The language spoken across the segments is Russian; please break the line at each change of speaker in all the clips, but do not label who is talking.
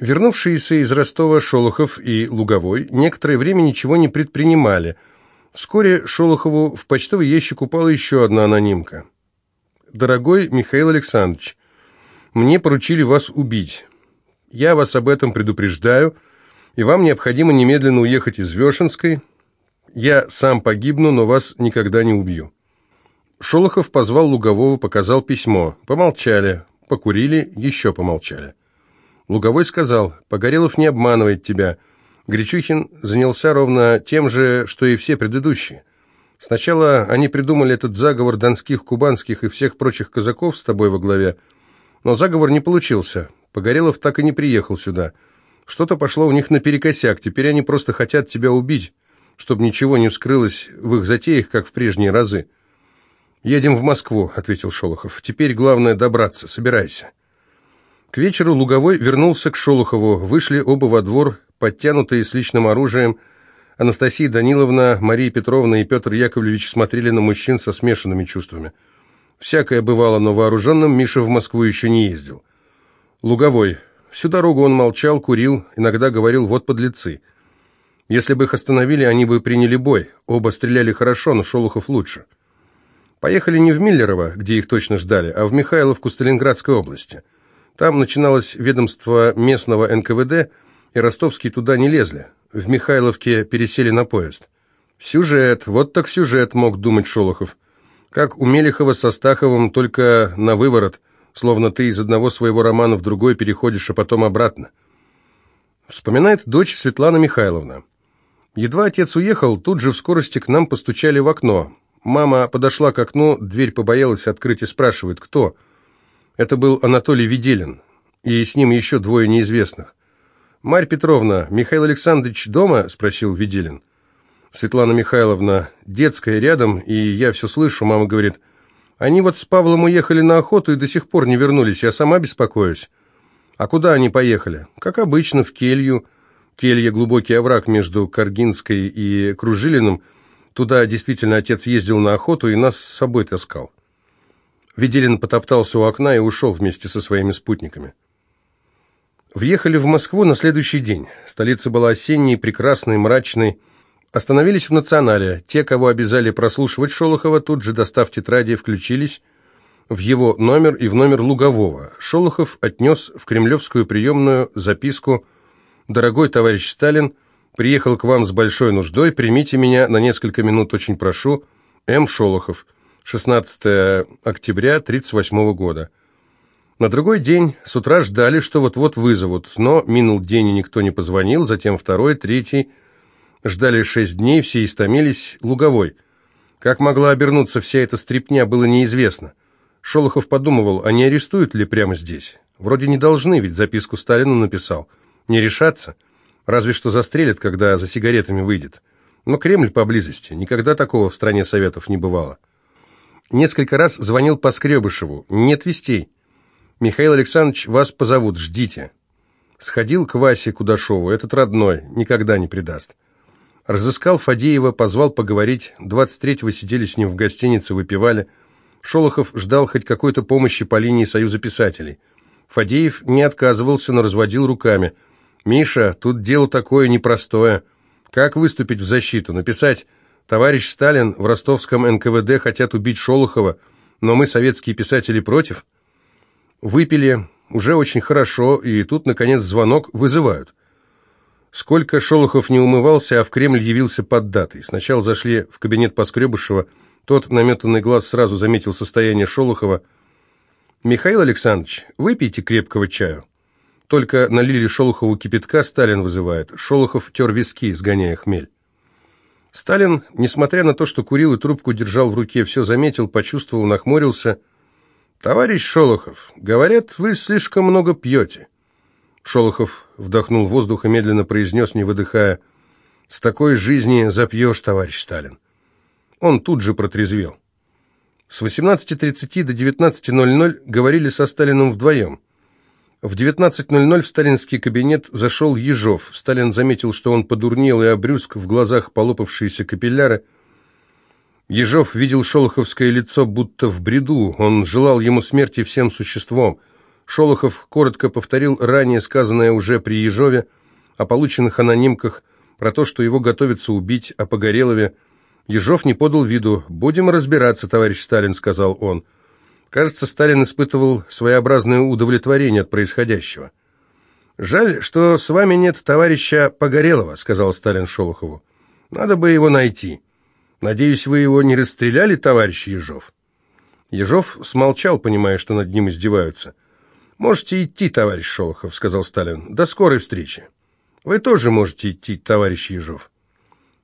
Вернувшиеся из Ростова Шолохов и Луговой некоторое время ничего не предпринимали. Вскоре Шолохову в почтовый ящик упала еще одна анонимка. «Дорогой Михаил Александрович, мне поручили вас убить. Я вас об этом предупреждаю, и вам необходимо немедленно уехать из Вешенской. Я сам погибну, но вас никогда не убью». Шолохов позвал Лугового, показал письмо. Помолчали, покурили, еще помолчали. Луговой сказал, «Погорелов не обманывает тебя. Гречухин занялся ровно тем же, что и все предыдущие. Сначала они придумали этот заговор донских, кубанских и всех прочих казаков с тобой во главе, но заговор не получился. Погорелов так и не приехал сюда. Что-то пошло у них наперекосяк, теперь они просто хотят тебя убить, чтобы ничего не вскрылось в их затеях, как в прежние разы». «Едем в Москву», — ответил Шолохов. «Теперь главное добраться. Собирайся». К вечеру Луговой вернулся к Шолохову. Вышли оба во двор, подтянутые с личным оружием. Анастасия Даниловна, Мария Петровна и Петр Яковлевич смотрели на мужчин со смешанными чувствами. Всякое бывало, но вооруженным Миша в Москву еще не ездил. Луговой. Всю дорогу он молчал, курил, иногда говорил «вот подлецы». Если бы их остановили, они бы приняли бой. Оба стреляли хорошо, но Шолохов лучше. Поехали не в Миллерово, где их точно ждали, а в Михайловку Сталинградской области. Там начиналось ведомство местного НКВД, и ростовские туда не лезли. В Михайловке пересели на поезд. Сюжет, вот так сюжет, мог думать Шолохов. Как у Мелехова со Стаховым, только на выворот, словно ты из одного своего романа в другой переходишь, а потом обратно. Вспоминает дочь Светлана Михайловна. Едва отец уехал, тут же в скорости к нам постучали в окно. Мама подошла к окну, дверь побоялась открыть и спрашивает, кто – это был Анатолий Виделин, и с ним еще двое неизвестных. «Марь Петровна, Михаил Александрович дома?» – спросил Виделин. Светлана Михайловна, детская рядом, и я все слышу, мама говорит, «Они вот с Павлом уехали на охоту и до сих пор не вернулись, я сама беспокоюсь». «А куда они поехали?» «Как обычно, в келью». Келья – глубокий овраг между Каргинской и Кружилиным. Туда действительно отец ездил на охоту и нас с собой таскал. Веделин потоптался у окна и ушел вместе со своими спутниками. Въехали в Москву на следующий день. Столица была осенней, прекрасной, мрачной. Остановились в «Национале». Те, кого обязали прослушивать Шолохова, тут же, достав тетради, включились в его номер и в номер Лугового. Шолохов отнес в кремлевскую приемную записку «Дорогой товарищ Сталин, приехал к вам с большой нуждой, примите меня на несколько минут, очень прошу. М. Шолохов». 16 октября 1938 года. На другой день с утра ждали, что вот-вот вызовут, но минул день и никто не позвонил, затем второй, третий. Ждали шесть дней, все истомились, луговой. Как могла обернуться вся эта стрипня, было неизвестно. Шолохов подумывал, а не арестуют ли прямо здесь? Вроде не должны, ведь записку Сталину написал. Не решаться? Разве что застрелят, когда за сигаретами выйдет. Но Кремль поблизости, никогда такого в стране Советов не бывало. Несколько раз звонил по Скребышеву. Нет вестей. Михаил Александрович, вас позовут, ждите. Сходил к Васе Кудашову, этот родной, никогда не предаст. Разыскал Фадеева, позвал поговорить. 23-го сидели с ним в гостинице, выпивали. Шолохов ждал хоть какой-то помощи по линии Союза писателей. Фадеев не отказывался, но разводил руками. «Миша, тут дело такое непростое. Как выступить в защиту? Написать Товарищ Сталин в ростовском НКВД хотят убить Шолохова, но мы, советские писатели, против. Выпили, уже очень хорошо, и тут, наконец, звонок вызывают. Сколько Шолохов не умывался, а в Кремль явился под датой. Сначала зашли в кабинет Поскребышева, тот наметанный глаз сразу заметил состояние Шолохова. «Михаил Александрович, выпейте крепкого чаю». Только налили Шолохову кипятка, Сталин вызывает. Шолохов тер виски, сгоняя хмель. Сталин, несмотря на то, что курил и трубку держал в руке, все заметил, почувствовал, нахмурился. «Товарищ Шолохов, говорят, вы слишком много пьете». Шолохов вдохнул воздух и медленно произнес, не выдыхая, «С такой жизни запьешь, товарищ Сталин». Он тут же протрезвел. С 18.30 до 19.00 говорили со Сталиным вдвоем. В 19.00 в сталинский кабинет зашел Ежов. Сталин заметил, что он подурнел и обрюзг, в глазах полопавшиеся капилляры. Ежов видел шолоховское лицо будто в бреду. Он желал ему смерти всем существом. Шолохов коротко повторил ранее сказанное уже при Ежове о полученных анонимках, про то, что его готовятся убить, о Погорелове. Ежов не подал виду. «Будем разбираться, товарищ Сталин», — сказал он. Кажется, Сталин испытывал своеобразное удовлетворение от происходящего. «Жаль, что с вами нет товарища Погорелова», — сказал Сталин Шолохову. «Надо бы его найти. Надеюсь, вы его не расстреляли, товарищ Ежов?» Ежов смолчал, понимая, что над ним издеваются. «Можете идти, товарищ Шолохов», — сказал Сталин. «До скорой встречи». «Вы тоже можете идти, товарищ Ежов».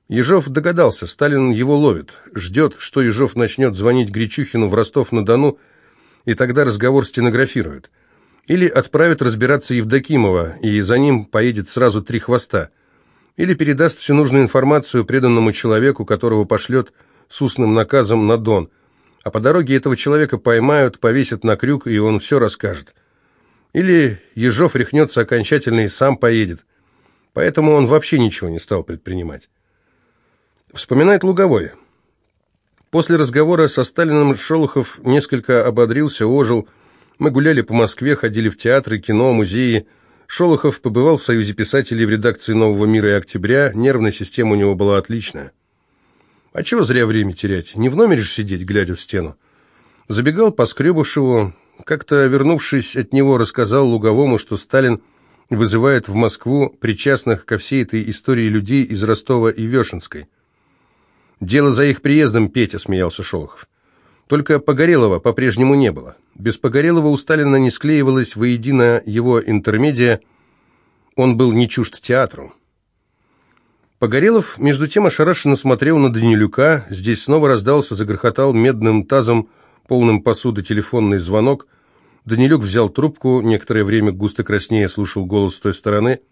Ежов догадался, Сталин его ловит, ждет, что Ежов начнет звонить Гречухину в Ростов-на-Дону, и тогда разговор стенографируют. Или отправит разбираться Евдокимова, и за ним поедет сразу три хвоста. Или передаст всю нужную информацию преданному человеку, которого пошлет с устным наказом на Дон. А по дороге этого человека поймают, повесят на крюк, и он все расскажет. Или Ежов рехнется окончательно и сам поедет. Поэтому он вообще ничего не стал предпринимать. Вспоминает Луговой. После разговора со Сталиным Шолохов несколько ободрился, ожил. Мы гуляли по Москве, ходили в театры, кино, музеи. Шолохов побывал в Союзе писателей в редакции «Нового мира» и «Октября». Нервная система у него была отличная. А чего зря время терять? Не в номере же сидеть, глядя в стену. Забегал по Скребушеву. Как-то, вернувшись от него, рассказал Луговому, что Сталин вызывает в Москву причастных ко всей этой истории людей из Ростова и Вешенской. «Дело за их приездом, Петя», — смеялся Шолохов. Только Погорелова по-прежнему не было. Без Погорелова у Сталина не склеивалась воедино его интермедия, он был не чужд театру. Погорелов, между тем, ошарашенно смотрел на Данилюка, здесь снова раздался, загрохотал медным тазом, полным посуды телефонный звонок. Данилюк взял трубку, некоторое время густо краснея слушал голос с той стороны —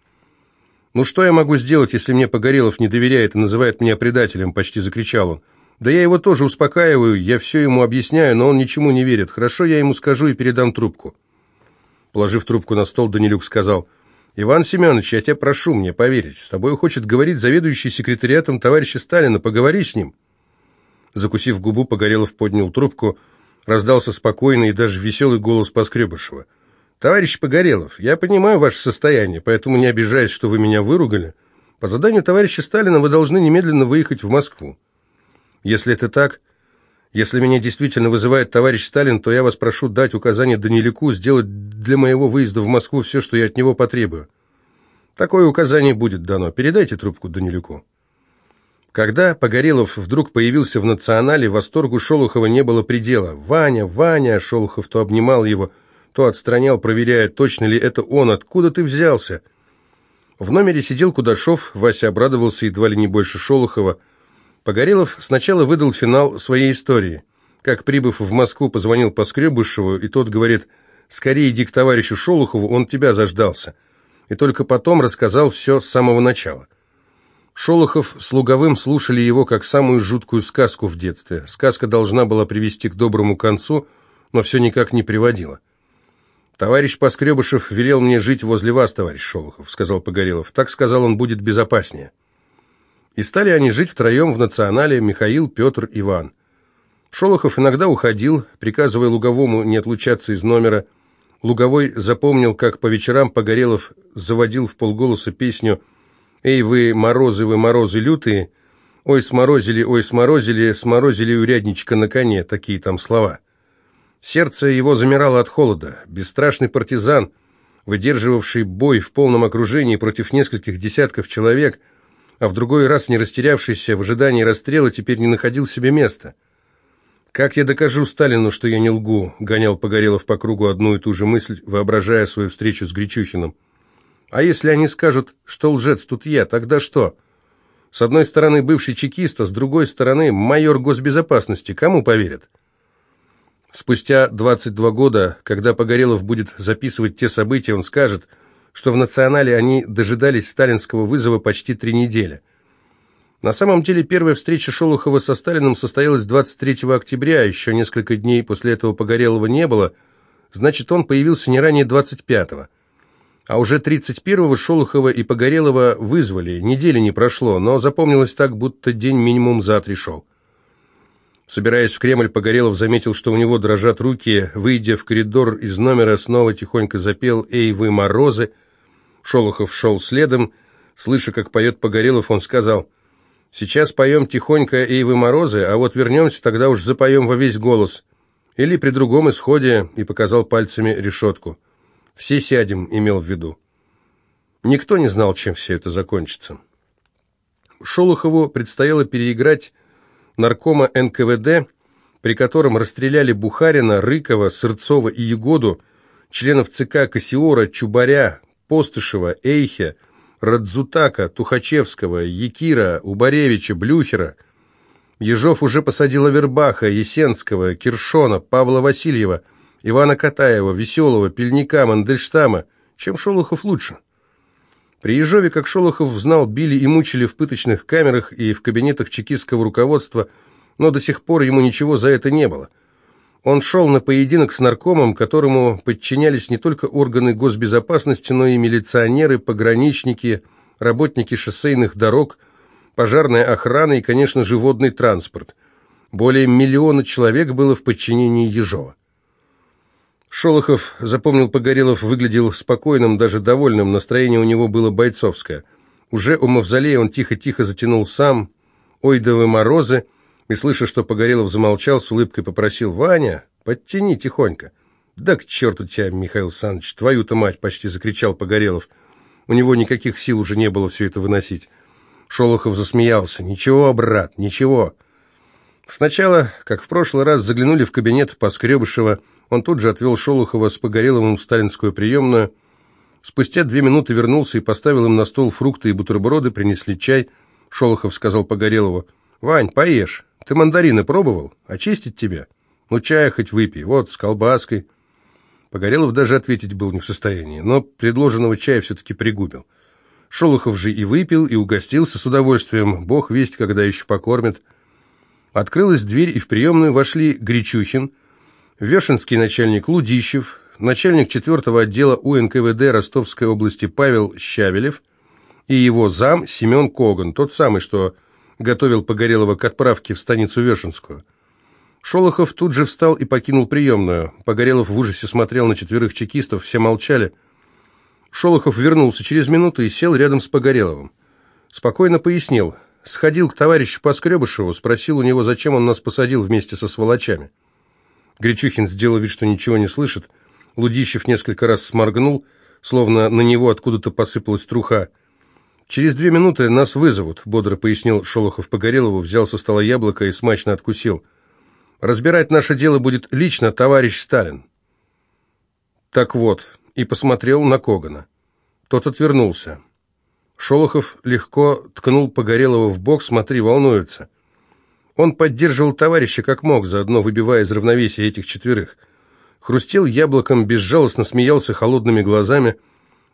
«Ну что я могу сделать, если мне Погорелов не доверяет и называет меня предателем?» – почти закричал он. «Да я его тоже успокаиваю, я все ему объясняю, но он ничему не верит. Хорошо, я ему скажу и передам трубку». Положив трубку на стол, Данилюк сказал, «Иван Семенович, я тебя прошу мне поверить. С тобой хочет говорить заведующий секретариатом товарища Сталина. Поговори с ним». Закусив губу, Погорелов поднял трубку. Раздался спокойный и даже веселый голос Поскребышева – «Товарищ Погорелов, я понимаю ваше состояние, поэтому не обижаюсь, что вы меня выругали. По заданию товарища Сталина вы должны немедленно выехать в Москву. Если это так, если меня действительно вызывает товарищ Сталин, то я вас прошу дать указание Данилюку сделать для моего выезда в Москву все, что я от него потребую. Такое указание будет дано. Передайте трубку Данилюку». Когда Погорелов вдруг появился в «Национале», восторгу Шолохова не было предела. «Ваня, Ваня!» Шолохов то обнимал его, то отстранял, проверяя, точно ли это он, откуда ты взялся. В номере сидел Кудашов, Вася обрадовался едва ли не больше Шолохова. Погорелов сначала выдал финал своей истории. Как, прибыв в Москву, позвонил Поскребышеву, и тот говорит, «Скорее иди к товарищу Шолохову, он тебя заждался». И только потом рассказал все с самого начала. Шолохов с Луговым слушали его как самую жуткую сказку в детстве. Сказка должна была привести к доброму концу, но все никак не приводила. «Товарищ Поскребышев велел мне жить возле вас, товарищ Шолохов», — сказал Погорелов. «Так сказал он, будет безопаснее». И стали они жить втроем в национале Михаил, Петр, Иван. Шолохов иногда уходил, приказывая Луговому не отлучаться из номера. Луговой запомнил, как по вечерам Погорелов заводил в полголоса песню «Эй вы, морозы, вы морозы лютые», «Ой, сморозили, ой, сморозили, сморозили урядничка на коне», такие там слова. Сердце его замирало от холода. Бесстрашный партизан, выдерживавший бой в полном окружении против нескольких десятков человек, а в другой раз не растерявшийся в ожидании расстрела, теперь не находил себе места. «Как я докажу Сталину, что я не лгу?» — гонял Погорелов по кругу одну и ту же мысль, воображая свою встречу с Гречухиным. «А если они скажут, что лжец тут я, тогда что?» С одной стороны бывший чекист, а с другой стороны майор госбезопасности. Кому поверят? Спустя 22 года, когда Погорелов будет записывать те события, он скажет, что в «Национале» они дожидались сталинского вызова почти три недели. На самом деле первая встреча Шолохова со Сталиным состоялась 23 октября, еще несколько дней после этого Погорелова не было, значит, он появился не ранее 25-го. А уже 31-го Шолохова и Погорелова вызвали, недели не прошло, но запомнилось так, будто день минимум за три шел. Собираясь в Кремль, Погорелов заметил, что у него дрожат руки. Выйдя в коридор из номера, снова тихонько запел «Эй, вы, морозы!». Шолохов шел следом. Слыша, как поет Погорелов, он сказал «Сейчас поем тихонько «Эй, вы, морозы!», а вот вернемся, тогда уж запоем во весь голос». Или при другом исходе, и показал пальцами решетку. «Все сядем», имел в виду. Никто не знал, чем все это закончится. Шолохову предстояло переиграть наркома НКВД, при котором расстреляли Бухарина, Рыкова, Сырцова и Егоду, членов ЦК Кассиора, Чубаря, Постышева, Эйхе, Радзутака, Тухачевского, Якира, Убаревича, Блюхера. Ежов уже посадил Авербаха, Есенского, Киршона, Павла Васильева, Ивана Катаева, Веселого, Пельника, Мандельштама. Чем Шолохов лучше? При Ежове, как Шолохов знал, били и мучили в пыточных камерах и в кабинетах чекистского руководства, но до сих пор ему ничего за это не было. Он шел на поединок с наркомом, которому подчинялись не только органы госбезопасности, но и милиционеры, пограничники, работники шоссейных дорог, пожарная охрана и, конечно же, водный транспорт. Более миллиона человек было в подчинении Ежова. Шолохов, запомнил Погорелов, выглядел спокойным, даже довольным, настроение у него было бойцовское. Уже у мавзолея он тихо-тихо затянул сам «Ой, да морозы!» и, слыша, что Погорелов замолчал, с улыбкой попросил «Ваня, подтяни тихонько». «Да к черту тебя, Михаил Александрович, твою-то мать!» — почти закричал Погорелов. У него никаких сил уже не было все это выносить. Шолохов засмеялся. «Ничего, брат, ничего». Сначала, как в прошлый раз, заглянули в кабинет Поскребышева, он тут же отвел Шолохова с Погореловым в сталинскую приемную. Спустя две минуты вернулся и поставил им на стол фрукты и бутерброды, принесли чай. Шолохов сказал Погорелову, «Вань, поешь. Ты мандарины пробовал? Очистить тебя? Ну, чая хоть выпей. Вот, с колбаской». Погорелов даже ответить был не в состоянии, но предложенного чая все-таки пригубил. Шолохов же и выпил, и угостился с удовольствием. Бог весть, когда еще покормит. Открылась дверь, и в приемную вошли Гречухин, Вешенский начальник Лудищев, начальник 4 отдела УНКВД Ростовской области Павел Щавелев и его зам Семен Коган, тот самый, что готовил Погорелова к отправке в станицу Вешенскую. Шолохов тут же встал и покинул приемную. Погорелов в ужасе смотрел на четверых чекистов, все молчали. Шолохов вернулся через минуту и сел рядом с Погореловым. Спокойно пояснил. Сходил к товарищу Поскребышеву, спросил у него, зачем он нас посадил вместе со сволочами. Гречухин сделал вид, что ничего не слышит. Лудищев несколько раз сморгнул, словно на него откуда-то посыпалась труха. «Через две минуты нас вызовут», — бодро пояснил Шолохов Погорелову, взял со стола яблоко и смачно откусил. «Разбирать наше дело будет лично товарищ Сталин». «Так вот», и посмотрел на Когана. Тот отвернулся. Шолохов легко ткнул Погорелова в бок, смотри, волнуется. Он поддерживал товарища как мог, заодно выбивая из равновесия этих четверых. Хрустел яблоком, безжалостно смеялся холодными глазами.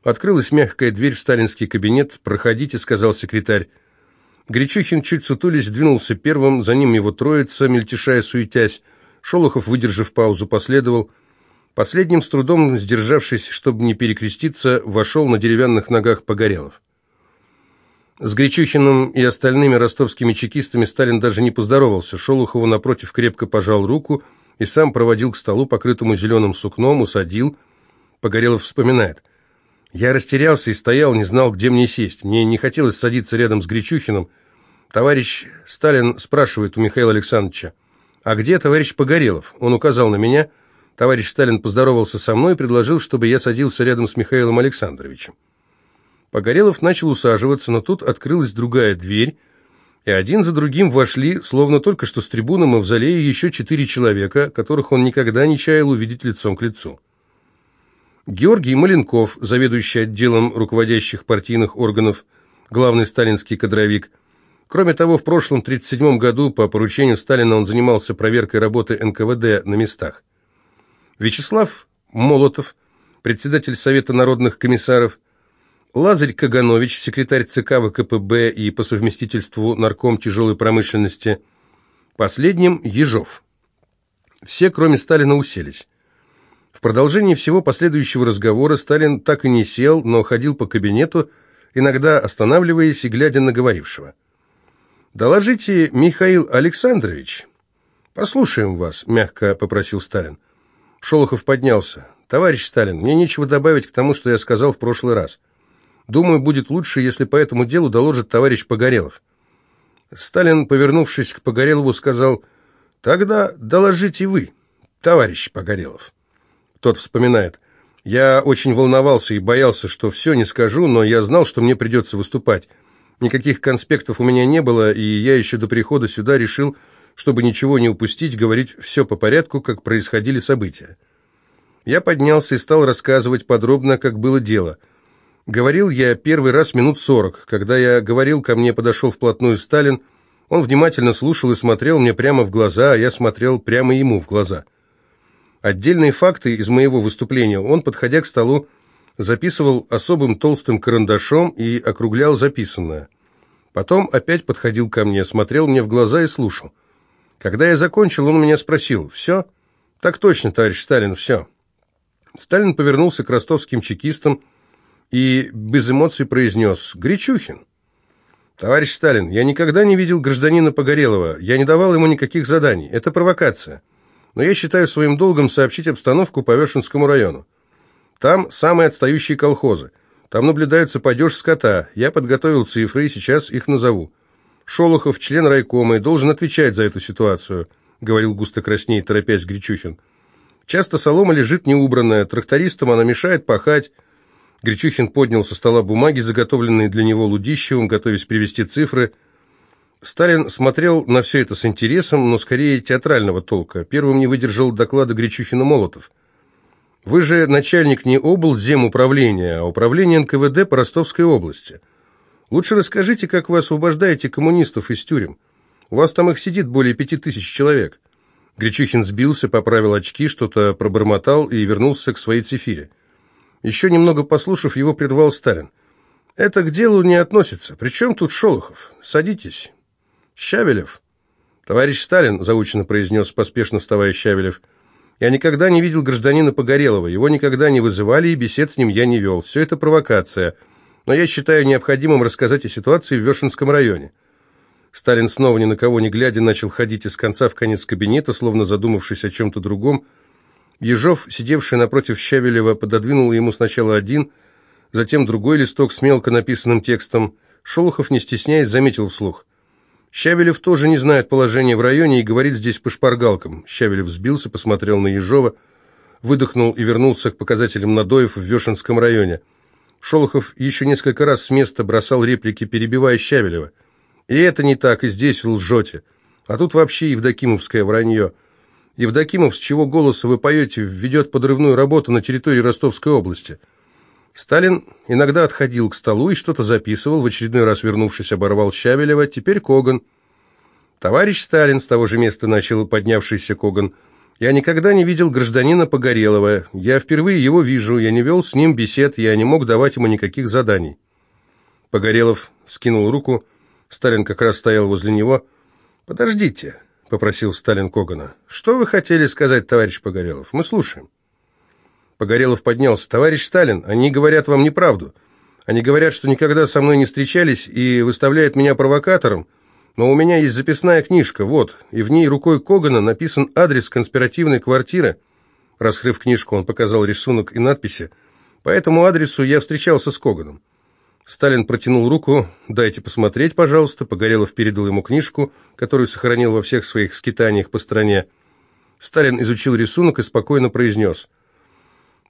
Открылась мягкая дверь в сталинский кабинет. «Проходите», — сказал секретарь. Гречухин, чуть сутулись, двинулся первым, за ним его троица, мельтешая, суетясь. Шолохов, выдержав паузу, последовал. Последним, с трудом сдержавшись, чтобы не перекреститься, вошел на деревянных ногах Погорелов. С Гречухиным и остальными ростовскими чекистами Сталин даже не поздоровался. Шолохову напротив крепко пожал руку и сам проводил к столу, покрытому зеленым сукном, усадил. Погорелов вспоминает. «Я растерялся и стоял, не знал, где мне сесть. Мне не хотелось садиться рядом с Гречухиным. Товарищ Сталин спрашивает у Михаила Александровича, «А где товарищ Погорелов?» Он указал на меня. Товарищ Сталин поздоровался со мной и предложил, чтобы я садился рядом с Михаилом Александровичем. Погорелов начал усаживаться, но тут открылась другая дверь, и один за другим вошли, словно только что с трибуны мавзолея, еще четыре человека, которых он никогда не чаял увидеть лицом к лицу. Георгий Маленков, заведующий отделом руководящих партийных органов, главный сталинский кадровик. Кроме того, в прошлом 1937 году по поручению Сталина он занимался проверкой работы НКВД на местах. Вячеслав Молотов, председатель Совета народных комиссаров, Лазарь Каганович, секретарь ЦК ВКПБ и по совместительству нарком тяжелой промышленности. Последним – Ежов. Все, кроме Сталина, уселись. В продолжении всего последующего разговора Сталин так и не сел, но ходил по кабинету, иногда останавливаясь и глядя на говорившего. «Доложите, Михаил Александрович». «Послушаем вас», — мягко попросил Сталин. Шолохов поднялся. «Товарищ Сталин, мне нечего добавить к тому, что я сказал в прошлый раз. Думаю, будет лучше, если по этому делу доложит товарищ Погорелов». Сталин, повернувшись к Погорелову, сказал, «Тогда доложите вы, товарищ Погорелов». Тот вспоминает, «Я очень волновался и боялся, что все не скажу, но я знал, что мне придется выступать. Никаких конспектов у меня не было, и я еще до прихода сюда решил, чтобы ничего не упустить, говорить все по порядку, как происходили события. Я поднялся и стал рассказывать подробно, как было дело. Говорил я первый раз минут сорок. Когда я говорил, ко мне подошел вплотную Сталин. Он внимательно слушал и смотрел мне прямо в глаза, а я смотрел прямо ему в глаза. Отдельные факты из моего выступления он, подходя к столу, записывал особым толстым карандашом и округлял записанное. Потом опять подходил ко мне, смотрел мне в глаза и слушал. Когда я закончил, он меня спросил, «Все?» «Так точно, товарищ Сталин, все». Сталин повернулся к ростовским чекистам и без эмоций произнес, «Гречухин». «Товарищ Сталин, я никогда не видел гражданина Погорелова, я не давал ему никаких заданий, это провокация. Но я считаю своим долгом сообщить обстановку по Вешенскому району. Там самые отстающие колхозы. Там наблюдается падеж скота. Я подготовил цифры и сейчас их назову. Шолохов, член райкома, и должен отвечать за эту ситуацию», — говорил густо краснее, торопясь Гречухин. «Часто солома лежит неубранная, трактористам она мешает пахать». Гречухин поднял со стола бумаги, заготовленные для него Лудищевым, готовясь привести цифры. Сталин смотрел на все это с интересом, но скорее театрального толка. Первым не выдержал доклада Гречухина Молотов. Вы же начальник не облземуправления, а управления НКВД по Ростовской области. Лучше расскажите, как вы освобождаете коммунистов из тюрем. У вас там их сидит более пяти тысяч человек». Гречухин сбился, поправил очки, что-то пробормотал и вернулся к своей цифире. Еще немного послушав, его прервал Сталин. «Это к делу не относится. Причем тут Шолохов? Садитесь». «Щавелев». «Товарищ Сталин», — заучено произнес, поспешно вставая Щавелев, — я никогда не видел гражданина Погорелова, его никогда не вызывали, и бесед с ним я не вел. Все это провокация. Но я считаю необходимым рассказать о ситуации в Вешенском районе». Сталин снова ни на кого не глядя начал ходить из конца в конец кабинета, словно задумавшись о чем-то другом. Ежов, сидевший напротив Щавелева, пододвинул ему сначала один, затем другой листок с мелко написанным текстом. Шолохов, не стесняясь, заметил вслух. Щавелев тоже не знает положения в районе и говорит здесь по шпаргалкам. Щавелев сбился, посмотрел на Ежова, выдохнул и вернулся к показателям надоев в Вешенском районе. Шолохов еще несколько раз с места бросал реплики, перебивая Щавелева. «И это не так, и здесь лжете. А тут вообще Евдокимовское вранье. Евдокимов, с чего голоса вы поете, ведет подрывную работу на территории Ростовской области». Сталин иногда отходил к столу и что-то записывал, в очередной раз вернувшись, оборвал Щавелева, теперь Коган. «Товарищ Сталин», — с того же места начал поднявшийся Коган, — «я никогда не видел гражданина Погорелова. Я впервые его вижу, я не вел с ним бесед, я не мог давать ему никаких заданий». Погорелов скинул руку, Сталин как раз стоял возле него. «Подождите», — попросил Сталин Когана. «Что вы хотели сказать, товарищ Погорелов? Мы слушаем». Погорелов поднялся. «Товарищ Сталин, они говорят вам неправду. Они говорят, что никогда со мной не встречались и выставляют меня провокатором. Но у меня есть записная книжка, вот, и в ней рукой Когана написан адрес конспиративной квартиры». Раскрыв книжку, он показал рисунок и надписи. «По этому адресу я встречался с Коганом». Сталин протянул руку. «Дайте посмотреть, пожалуйста». Погорелов передал ему книжку, которую сохранил во всех своих скитаниях по стране. Сталин изучил рисунок и спокойно произнес –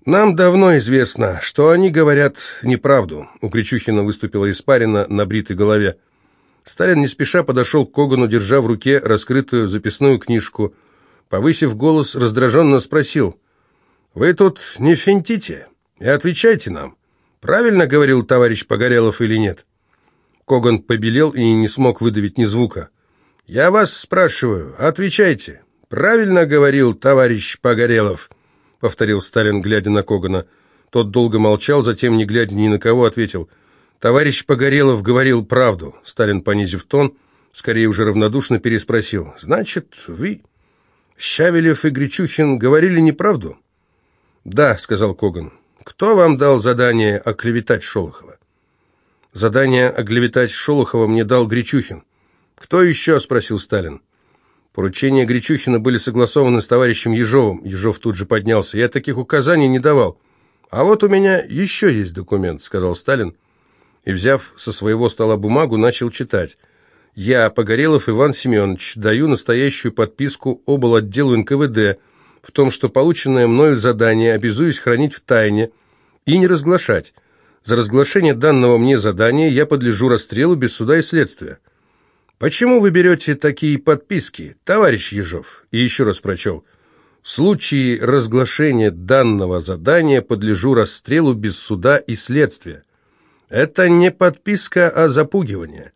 «Нам давно известно, что они говорят неправду», — у Кричухина выступила испарина на бритой голове. Сталин не спеша подошел к Когану, держа в руке раскрытую записную книжку. Повысив голос, раздраженно спросил, «Вы тут не финтите и отвечайте нам. Правильно говорил товарищ Погорелов или нет?» Коган побелел и не смог выдавить ни звука. «Я вас спрашиваю, отвечайте. Правильно говорил товарищ Погорелов?» — повторил Сталин, глядя на Когана. Тот долго молчал, затем, не глядя ни на кого, ответил. «Товарищ Погорелов говорил правду», — Сталин, понизив тон, скорее уже равнодушно переспросил. «Значит, вы, Щавелев и Гречухин, говорили неправду?» «Да», — сказал Коган. «Кто вам дал задание оклеветать Шолохова?» «Задание оклеветать Шолохова мне дал Гречухин». «Кто еще?» — спросил Сталин. Поручения Гречухина были согласованы с товарищем Ежовым. Ежов тут же поднялся. Я таких указаний не давал. А вот у меня еще есть документ, сказал Сталин. И, взяв со своего стола бумагу, начал читать. Я, Погорелов Иван Семенович, даю настоящую подписку обл. отделу НКВД в том, что полученное мною задание обязуюсь хранить в тайне и не разглашать. За разглашение данного мне задания я подлежу расстрелу без суда и следствия. «Почему вы берете такие подписки, товарищ Ежов?» И еще раз прочел. «В случае разглашения данного задания подлежу расстрелу без суда и следствия». Это не подписка, а запугивание.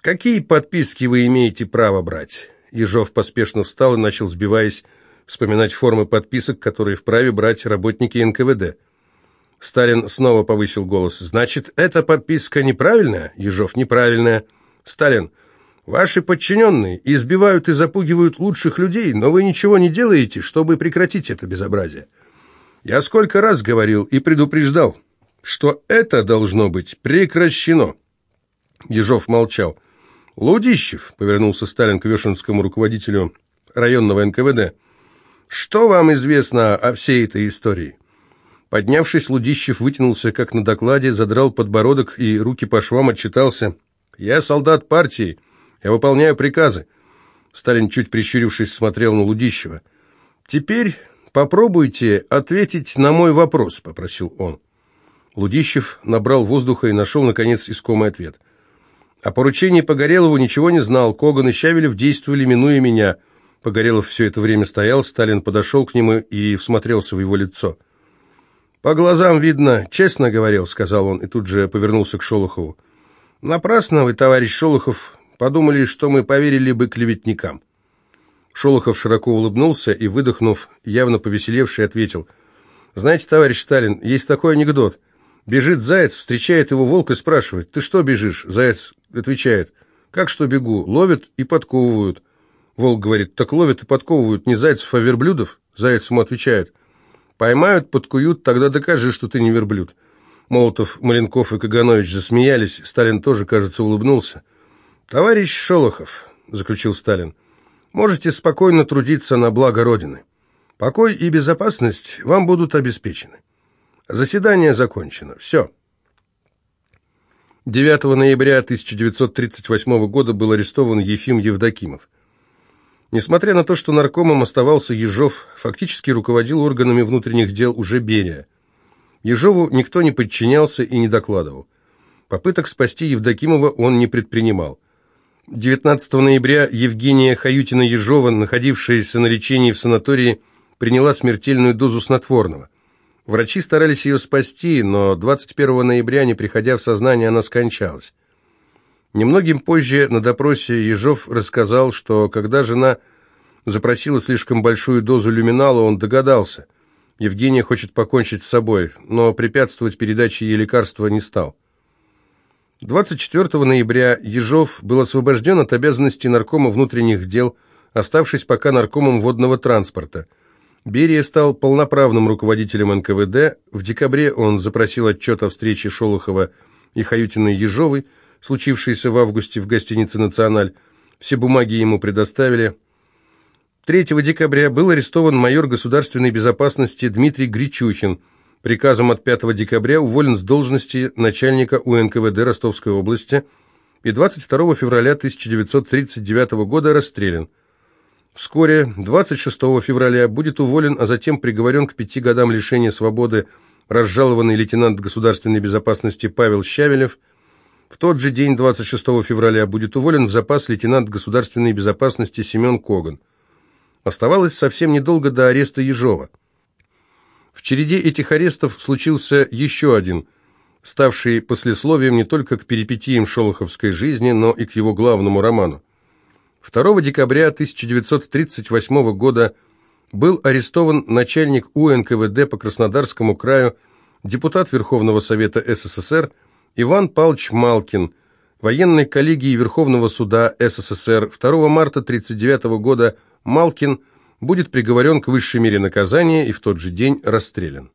Какие подписки вы имеете право брать? Ежов поспешно встал и начал, сбиваясь, вспоминать формы подписок, которые вправе брать работники НКВД. Сталин снова повысил голос. «Значит, эта подписка неправильная?» Ежов «Неправильная». «Сталин, Ваши подчиненные избивают и запугивают лучших людей, но вы ничего не делаете, чтобы прекратить это безобразие. Я сколько раз говорил и предупреждал, что это должно быть прекращено. Ежов молчал. «Лудищев», — повернулся Сталин к Вешенскому руководителю районного НКВД, «что вам известно о всей этой истории?» Поднявшись, Лудищев вытянулся, как на докладе, задрал подбородок и руки по швам отчитался. «Я солдат партии». Я выполняю приказы». Сталин, чуть прищурившись, смотрел на Лудищева. «Теперь попробуйте ответить на мой вопрос», — попросил он. Лудищев набрал воздуха и нашел, наконец, искомый ответ. О поручении Погорелову ничего не знал. Коган и Щавелев действовали, минуя меня. Погорелов все это время стоял, Сталин подошел к нему и всмотрелся в его лицо. «По глазам видно, честно говорил», — сказал он, и тут же повернулся к Шолохову. «Напрасно вы, товарищ Шолохов, Подумали, что мы поверили бы клеветникам. Шолохов широко улыбнулся и, выдохнув, явно повеселевший, ответил. «Знаете, товарищ Сталин, есть такой анекдот. Бежит заяц, встречает его волк и спрашивает, «Ты что бежишь?» Заяц отвечает, «Как что бегу? Ловят и подковывают». Волк говорит, «Так ловят и подковывают не зайцев, а верблюдов?» Заяц ему отвечает, «Поймают, подкуют, тогда докажи, что ты не верблюд». Молотов, Маленков и Каганович засмеялись, Сталин тоже, кажется, улыбнулся. «Товарищ Шолохов», — заключил Сталин, — «можете спокойно трудиться на благо Родины. Покой и безопасность вам будут обеспечены. Заседание закончено. Все». 9 ноября 1938 года был арестован Ефим Евдокимов. Несмотря на то, что наркомом оставался Ежов, фактически руководил органами внутренних дел уже Берия. Ежову никто не подчинялся и не докладывал. Попыток спасти Евдокимова он не предпринимал. 19 ноября Евгения Хаютина-Ежова, находившаяся на лечении в санатории, приняла смертельную дозу снотворного. Врачи старались ее спасти, но 21 ноября, не приходя в сознание, она скончалась. Немногим позже на допросе Ежов рассказал, что когда жена запросила слишком большую дозу люминала, он догадался. Евгения хочет покончить с собой, но препятствовать передаче ей лекарства не стал. 24 ноября Ежов был освобожден от обязанностей наркома внутренних дел, оставшись пока наркомом водного транспорта. Берия стал полноправным руководителем НКВД. В декабре он запросил отчет о встрече Шолохова и Хаютиной Ежовой, случившейся в августе в гостинице «Националь». Все бумаги ему предоставили. 3 декабря был арестован майор государственной безопасности Дмитрий Гречухин – приказом от 5 декабря уволен с должности начальника УНКВД Ростовской области и 22 февраля 1939 года расстрелян. Вскоре, 26 февраля, будет уволен, а затем приговорен к пяти годам лишения свободы разжалованный лейтенант государственной безопасности Павел Щавелев. В тот же день, 26 февраля, будет уволен в запас лейтенант государственной безопасности Семен Коган. Оставалось совсем недолго до ареста Ежова. В череде этих арестов случился еще один, ставший послесловием не только к перипетиям шолоховской жизни, но и к его главному роману. 2 декабря 1938 года был арестован начальник УНКВД по Краснодарскому краю, депутат Верховного Совета СССР Иван Павлович Малкин, военной коллегии Верховного Суда СССР 2 марта 1939 года Малкин – будет приговорен к высшей мере наказания и в тот же день расстрелян.